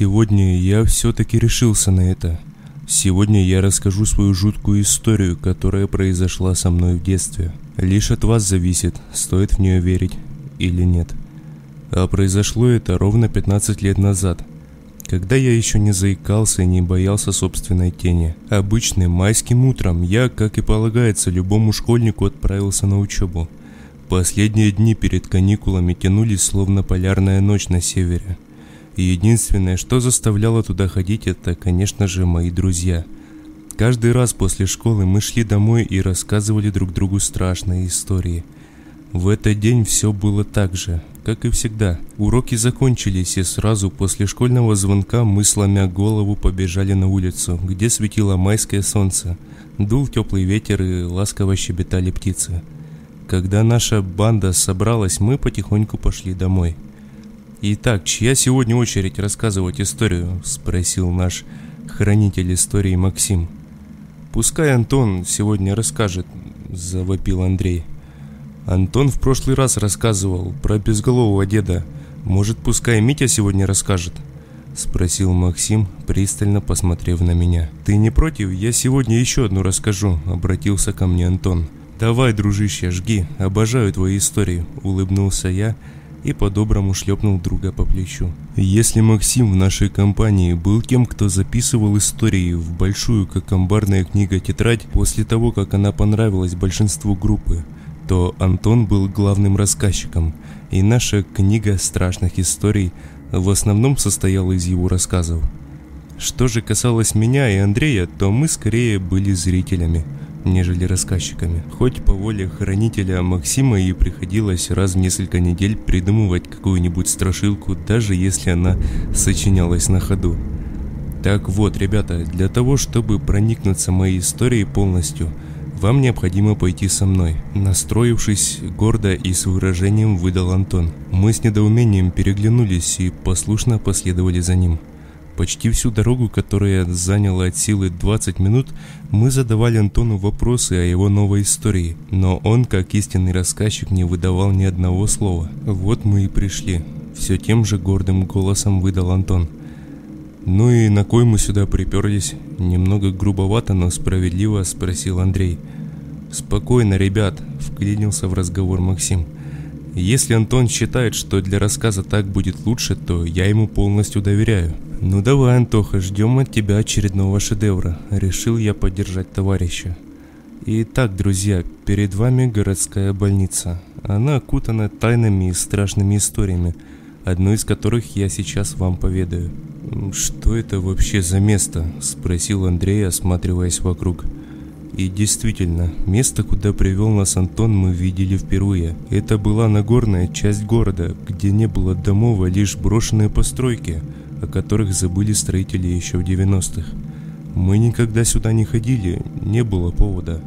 Сегодня я все-таки решился на это. Сегодня я расскажу свою жуткую историю, которая произошла со мной в детстве. Лишь от вас зависит, стоит в нее верить или нет. А произошло это ровно 15 лет назад, когда я еще не заикался и не боялся собственной тени. Обычным майским утром я, как и полагается любому школьнику, отправился на учебу. Последние дни перед каникулами тянулись словно полярная ночь на севере. И единственное, что заставляло туда ходить, это, конечно же, мои друзья. Каждый раз после школы мы шли домой и рассказывали друг другу страшные истории. В этот день все было так же как и всегда. Уроки закончились, и сразу после школьного звонка мы, сломя голову, побежали на улицу, где светило майское солнце. Дул теплый ветер и ласково щебетали птицы. Когда наша банда собралась, мы потихоньку пошли домой. «Итак, чья сегодня очередь рассказывать историю?» – спросил наш хранитель истории Максим. «Пускай Антон сегодня расскажет», – завопил Андрей. Антон в прошлый раз рассказывал про безголового деда. Может, пускай Митя сегодня расскажет?» Спросил Максим, пристально посмотрев на меня. «Ты не против? Я сегодня еще одну расскажу», — обратился ко мне Антон. «Давай, дружище, жги, обожаю твои истории», — улыбнулся я и по-доброму шлепнул друга по плечу. Если Максим в нашей компании был тем, кто записывал истории в большую, как амбарная книга, тетрадь после того, как она понравилась большинству группы, то Антон был главным рассказчиком, и наша книга страшных историй в основном состояла из его рассказов. Что же касалось меня и Андрея, то мы скорее были зрителями, нежели рассказчиками. Хоть по воле хранителя Максима и приходилось раз в несколько недель придумывать какую-нибудь страшилку, даже если она сочинялась на ходу. Так вот, ребята, для того, чтобы проникнуться моей историей полностью – вам необходимо пойти со мной. Настроившись гордо и с выражением выдал Антон. Мы с недоумением переглянулись и послушно последовали за ним. Почти всю дорогу, которая заняла от силы 20 минут, мы задавали Антону вопросы о его новой истории, но он, как истинный рассказчик, не выдавал ни одного слова. Вот мы и пришли. Все тем же гордым голосом выдал Антон. «Ну и на кой мы сюда приперлись?» Немного грубовато, но справедливо спросил Андрей. «Спокойно, ребят», — вклинился в разговор Максим. «Если Антон считает, что для рассказа так будет лучше, то я ему полностью доверяю». «Ну давай, Антоха, ждем от тебя очередного шедевра», — решил я поддержать товарища. Итак, друзья, перед вами городская больница. Она окутана тайнами и страшными историями, одну из которых я сейчас вам поведаю. «Что это вообще за место?» – спросил Андрей, осматриваясь вокруг. И действительно, место, куда привел нас Антон, мы видели впервые. Это была Нагорная часть города, где не было домов, а лишь брошенные постройки, о которых забыли строители еще в 90-х. Мы никогда сюда не ходили, не было повода.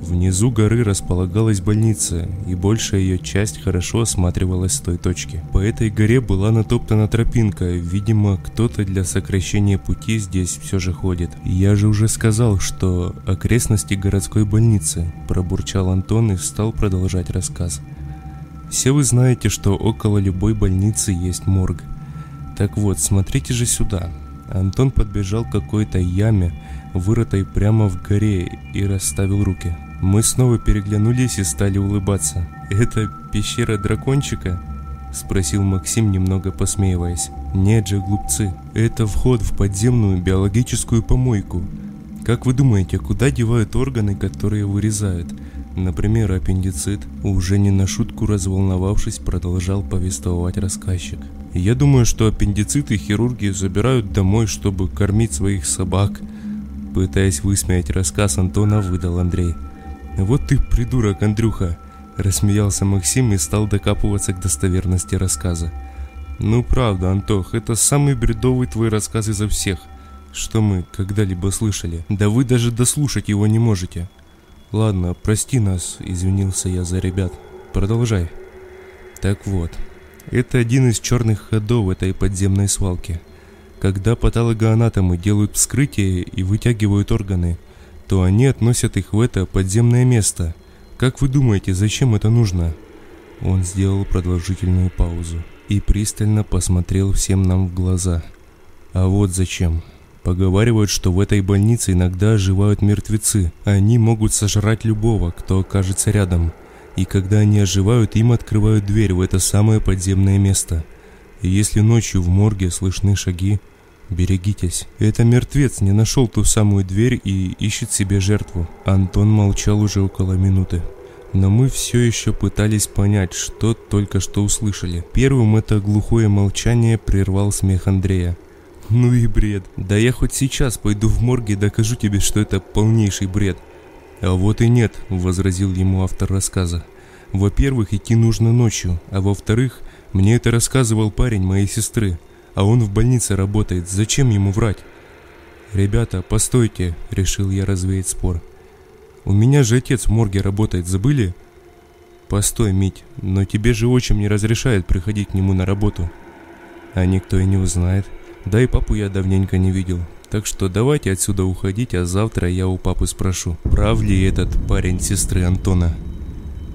Внизу горы располагалась больница, и большая ее часть хорошо осматривалась с той точки. По этой горе была натоптана тропинка, видимо, кто-то для сокращения пути здесь все же ходит. Я же уже сказал, что окрестности городской больницы, пробурчал Антон и стал продолжать рассказ. Все вы знаете, что около любой больницы есть морг. Так вот, смотрите же сюда. Антон подбежал к какой-то яме, вырытой прямо в горе, и расставил руки. Мы снова переглянулись и стали улыбаться. «Это пещера дракончика?» – спросил Максим, немного посмеиваясь. «Нет же, глупцы, это вход в подземную биологическую помойку. Как вы думаете, куда девают органы, которые вырезают? Например, аппендицит?» Уже не на шутку разволновавшись, продолжал повествовать рассказчик. «Я думаю, что аппендициты хирурги забирают домой, чтобы кормить своих собак». Пытаясь высмеять рассказ Антона, выдал Андрей – «Вот ты придурок, Андрюха!» – рассмеялся Максим и стал докапываться к достоверности рассказа. «Ну правда, Антох, это самый бредовый твой рассказ изо всех, что мы когда-либо слышали. Да вы даже дослушать его не можете». «Ладно, прости нас», – извинился я за ребят. «Продолжай». Так вот, это один из черных ходов этой подземной свалки. Когда патологоанатомы делают вскрытие и вытягивают органы – то они относят их в это подземное место. Как вы думаете, зачем это нужно?» Он сделал продолжительную паузу и пристально посмотрел всем нам в глаза. А вот зачем. Поговаривают, что в этой больнице иногда оживают мертвецы. Они могут сожрать любого, кто окажется рядом. И когда они оживают, им открывают дверь в это самое подземное место. И если ночью в морге слышны шаги, берегитесь. Это мертвец не нашел ту самую дверь и ищет себе жертву. Антон молчал уже около минуты. Но мы все еще пытались понять, что только что услышали. Первым это глухое молчание прервал смех Андрея. Ну и бред. Да я хоть сейчас пойду в морг и докажу тебе, что это полнейший бред. А вот и нет, возразил ему автор рассказа. Во-первых, идти нужно ночью, а во-вторых, мне это рассказывал парень моей сестры, а он в больнице работает, зачем ему врать? Ребята, постойте, решил я развеять спор. У меня же отец в морге работает, забыли? Постой, Мить, но тебе же отчим не разрешает приходить к нему на работу. А никто и не узнает. Да и папу я давненько не видел. Так что давайте отсюда уходить, а завтра я у папы спрошу, прав ли этот парень сестры Антона.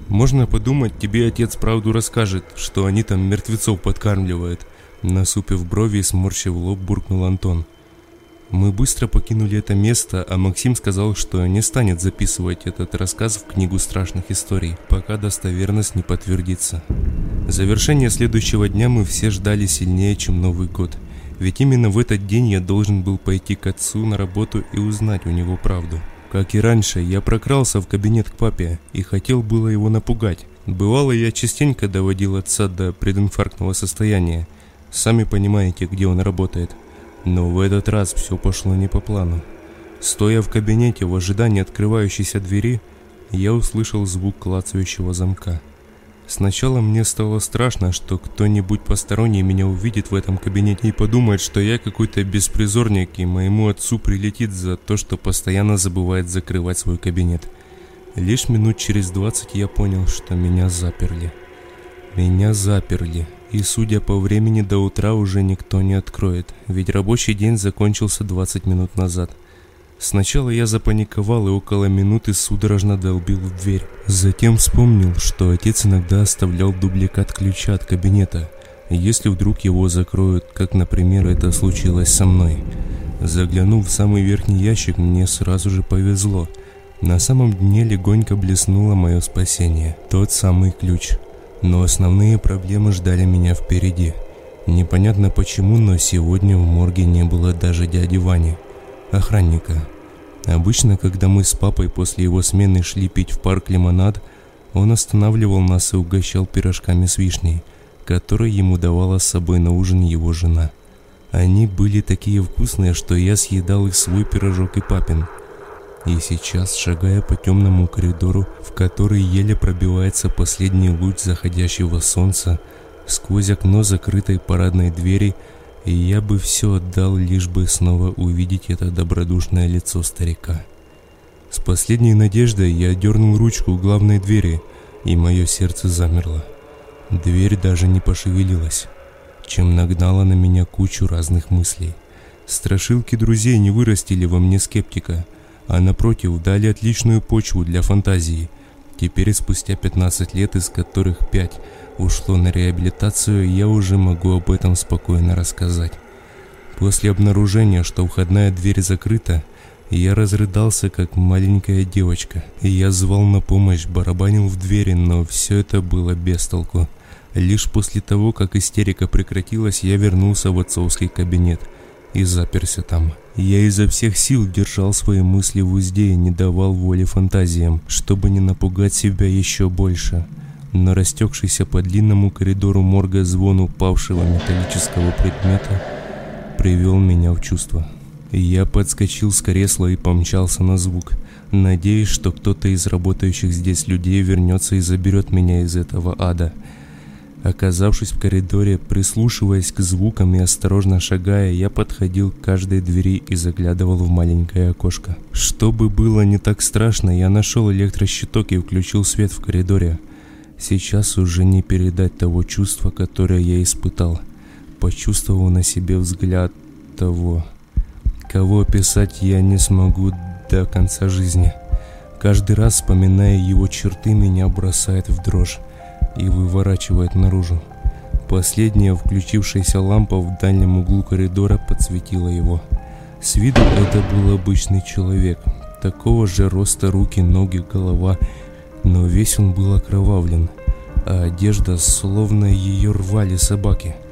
Можно подумать, тебе отец правду расскажет, что они там мертвецов подкармливают. Насупив брови и сморщив лоб, буркнул Антон. Мы быстро покинули это место, а Максим сказал, что не станет записывать этот рассказ в книгу страшных историй, пока достоверность не подтвердится. Завершение следующего дня мы все ждали сильнее, чем Новый год – ведь именно в этот день я должен был пойти к отцу на работу и узнать у него правду. Как и раньше, я прокрался в кабинет к папе и хотел было его напугать. Бывало, я частенько доводил отца до прединфарктного состояния. Сами понимаете, где он работает. Но в этот раз все пошло не по плану. Стоя в кабинете в ожидании открывающейся двери, я услышал звук клацающего замка. Сначала мне стало страшно, что кто-нибудь посторонний меня увидит в этом кабинете и подумает, что я какой-то беспризорник, и моему отцу прилетит за то, что постоянно забывает закрывать свой кабинет. Лишь минут через двадцать я понял, что меня заперли. Меня заперли, и судя по времени до утра уже никто не откроет, ведь рабочий день закончился 20 минут назад – Сначала я запаниковал и около минуты судорожно долбил в дверь. Затем вспомнил, что отец иногда оставлял дубликат ключа от кабинета, если вдруг его закроют, как, например, это случилось со мной. Заглянув в самый верхний ящик, мне сразу же повезло. На самом дне легонько блеснуло мое спасение, тот самый ключ. Но основные проблемы ждали меня впереди. Непонятно почему, но сегодня в морге не было даже дяди Вани охранника. Обычно, когда мы с папой после его смены шли пить в парк лимонад, он останавливал нас и угощал пирожками с вишней, которые ему давала с собой на ужин его жена. Они были такие вкусные, что я съедал их свой пирожок и папин. И сейчас, шагая по темному коридору, в который еле пробивается последний луч заходящего солнца, сквозь окно закрытой парадной двери – я бы все отдал, лишь бы снова увидеть это добродушное лицо старика. С последней надеждой я дернул ручку главной двери, и мое сердце замерло. Дверь даже не пошевелилась, чем нагнала на меня кучу разных мыслей. Страшилки друзей не вырастили во мне скептика, а напротив дали отличную почву для фантазии. Теперь, спустя 15 лет, из которых 5 ушло на реабилитацию, я уже могу об этом спокойно рассказать. После обнаружения, что входная дверь закрыта, я разрыдался, как маленькая девочка. Я звал на помощь, барабанил в двери, но все это было без толку. Лишь после того, как истерика прекратилась, я вернулся в отцовский кабинет и заперся там. Я изо всех сил держал свои мысли в узде и не давал воли фантазиям, чтобы не напугать себя еще больше но растекшийся по длинному коридору морга звон упавшего металлического предмета привел меня в чувство. Я подскочил с кресла и помчался на звук, надеясь, что кто-то из работающих здесь людей вернется и заберет меня из этого ада. Оказавшись в коридоре, прислушиваясь к звукам и осторожно шагая, я подходил к каждой двери и заглядывал в маленькое окошко. Чтобы было не так страшно, я нашел электрощиток и включил свет в коридоре. Сейчас уже не передать того чувства, которое я испытал. Почувствовал на себе взгляд того, кого описать я не смогу до конца жизни. Каждый раз, вспоминая его черты, меня бросает в дрожь и выворачивает наружу. Последняя включившаяся лампа в дальнем углу коридора подсветила его. С виду это был обычный человек, такого же роста руки, ноги, голова, но весь он был окровавлен, а одежда словно ее рвали собаки –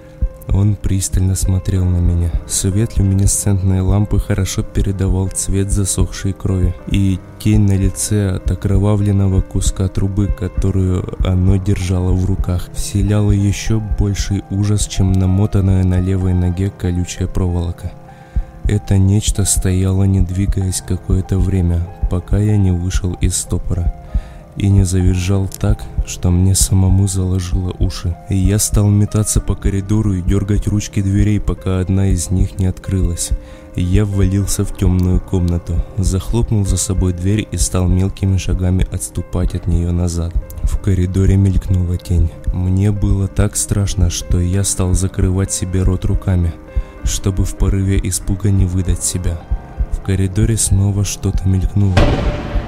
он пристально смотрел на меня. Свет люминесцентной лампы хорошо передавал цвет засохшей крови и тень на лице от окровавленного куска трубы, которую оно держало в руках, вселяла еще больший ужас, чем намотанная на левой ноге колючая проволока. Это нечто стояло, не двигаясь какое-то время, пока я не вышел из стопора и не завизжал так, что мне самому заложило уши. И я стал метаться по коридору и дергать ручки дверей, пока одна из них не открылась. И я ввалился в темную комнату, захлопнул за собой дверь и стал мелкими шагами отступать от нее назад. В коридоре мелькнула тень. Мне было так страшно, что я стал закрывать себе рот руками, чтобы в порыве испуга не выдать себя. В коридоре снова что-то мелькнуло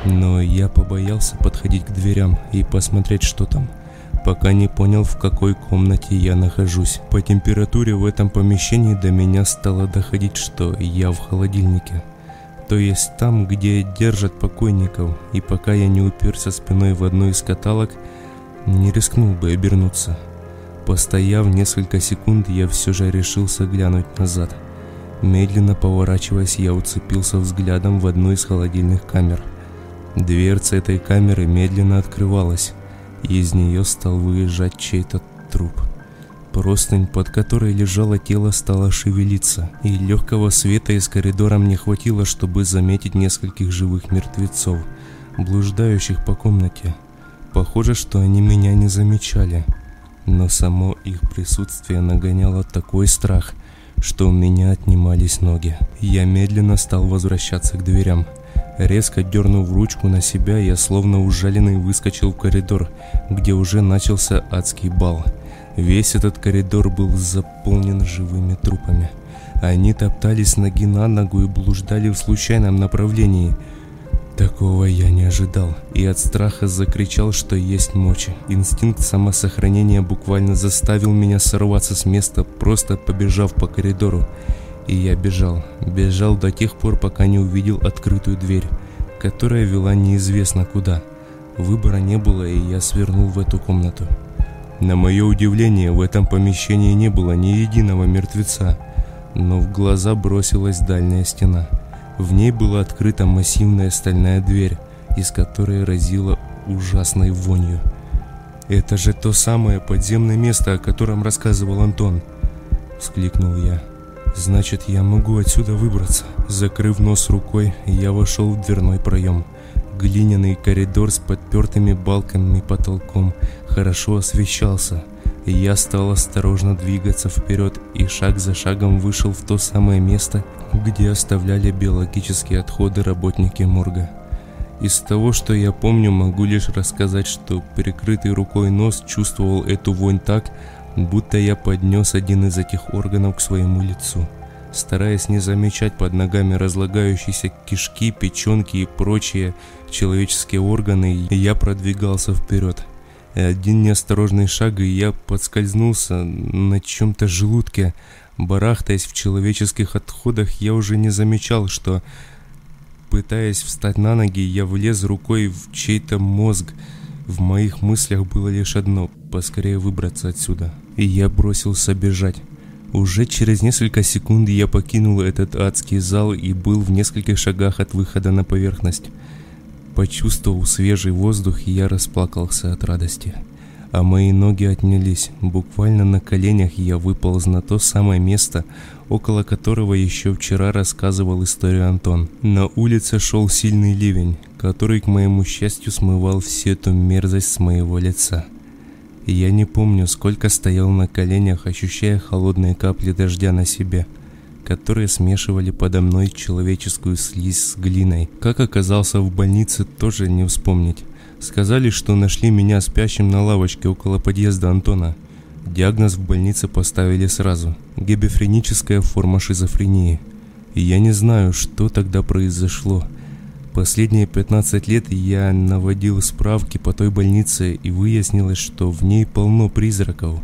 но я побоялся подходить к дверям и посмотреть, что там, пока не понял, в какой комнате я нахожусь. По температуре в этом помещении до меня стало доходить, что я в холодильнике. То есть там, где держат покойников, и пока я не уперся спиной в одну из каталог, не рискнул бы обернуться. Постояв несколько секунд, я все же решился глянуть назад. Медленно поворачиваясь, я уцепился взглядом в одну из холодильных камер – Дверца этой камеры медленно открывалась, и из нее стал выезжать чей-то труп. Простынь, под которой лежало тело, стала шевелиться, и легкого света из коридора мне хватило, чтобы заметить нескольких живых мертвецов, блуждающих по комнате. Похоже, что они меня не замечали, но само их присутствие нагоняло такой страх, что у меня отнимались ноги. Я медленно стал возвращаться к дверям – Резко дернув ручку на себя, я словно ужаленный выскочил в коридор, где уже начался адский бал. Весь этот коридор был заполнен живыми трупами. Они топтались ноги на ногу и блуждали в случайном направлении. Такого я не ожидал и от страха закричал, что есть мочи. Инстинкт самосохранения буквально заставил меня сорваться с места, просто побежав по коридору. И я бежал, бежал до тех пор, пока не увидел открытую дверь, которая вела неизвестно куда. Выбора не было, и я свернул в эту комнату. На мое удивление, в этом помещении не было ни единого мертвеца, но в глаза бросилась дальняя стена. В ней была открыта массивная стальная дверь, из которой разила ужасной вонью. «Это же то самое подземное место, о котором рассказывал Антон!» — вскликнул я. Значит, я могу отсюда выбраться. Закрыв нос рукой, я вошел в дверной проем. Глиняный коридор с подпертыми балками и потолком хорошо освещался. Я стал осторожно двигаться вперед и шаг за шагом вышел в то самое место, где оставляли биологические отходы работники морга. Из того, что я помню, могу лишь рассказать, что прикрытый рукой нос чувствовал эту вонь так, будто я поднес один из этих органов к своему лицу. Стараясь не замечать под ногами разлагающиеся кишки, печенки и прочие человеческие органы, я продвигался вперед. Один неосторожный шаг, и я подскользнулся на чем-то желудке. Барахтаясь в человеческих отходах, я уже не замечал, что, пытаясь встать на ноги, я влез рукой в чей-то мозг. В моих мыслях было лишь одно – поскорее выбраться отсюда и я бросился бежать. Уже через несколько секунд я покинул этот адский зал и был в нескольких шагах от выхода на поверхность. Почувствовал свежий воздух, и я расплакался от радости. А мои ноги отнялись. Буквально на коленях я выполз на то самое место, около которого еще вчера рассказывал историю Антон. На улице шел сильный ливень, который, к моему счастью, смывал всю эту мерзость с моего лица я не помню, сколько стоял на коленях, ощущая холодные капли дождя на себе, которые смешивали подо мной человеческую слизь с глиной. Как оказался в больнице, тоже не вспомнить. Сказали, что нашли меня спящим на лавочке около подъезда Антона. Диагноз в больнице поставили сразу. Гебефреническая форма шизофрении. И я не знаю, что тогда произошло. Последние 15 лет я наводил справки по той больнице и выяснилось, что в ней полно призраков.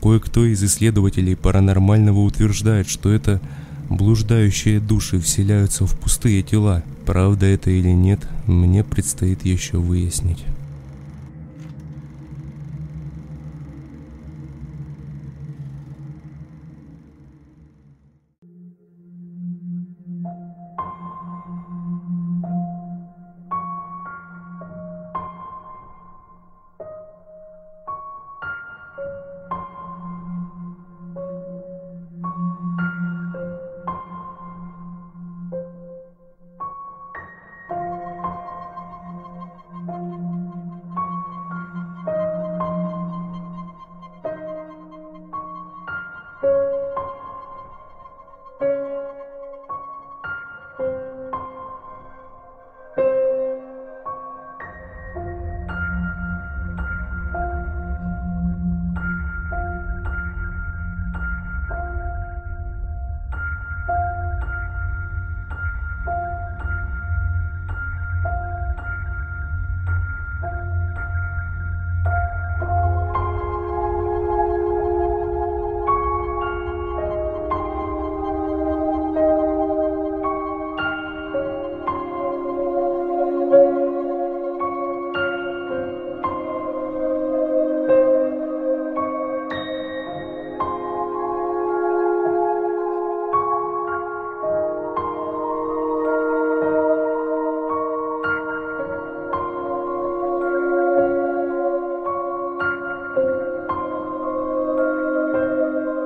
Кое-кто из исследователей паранормального утверждает, что это блуждающие души вселяются в пустые тела. Правда это или нет, мне предстоит еще выяснить.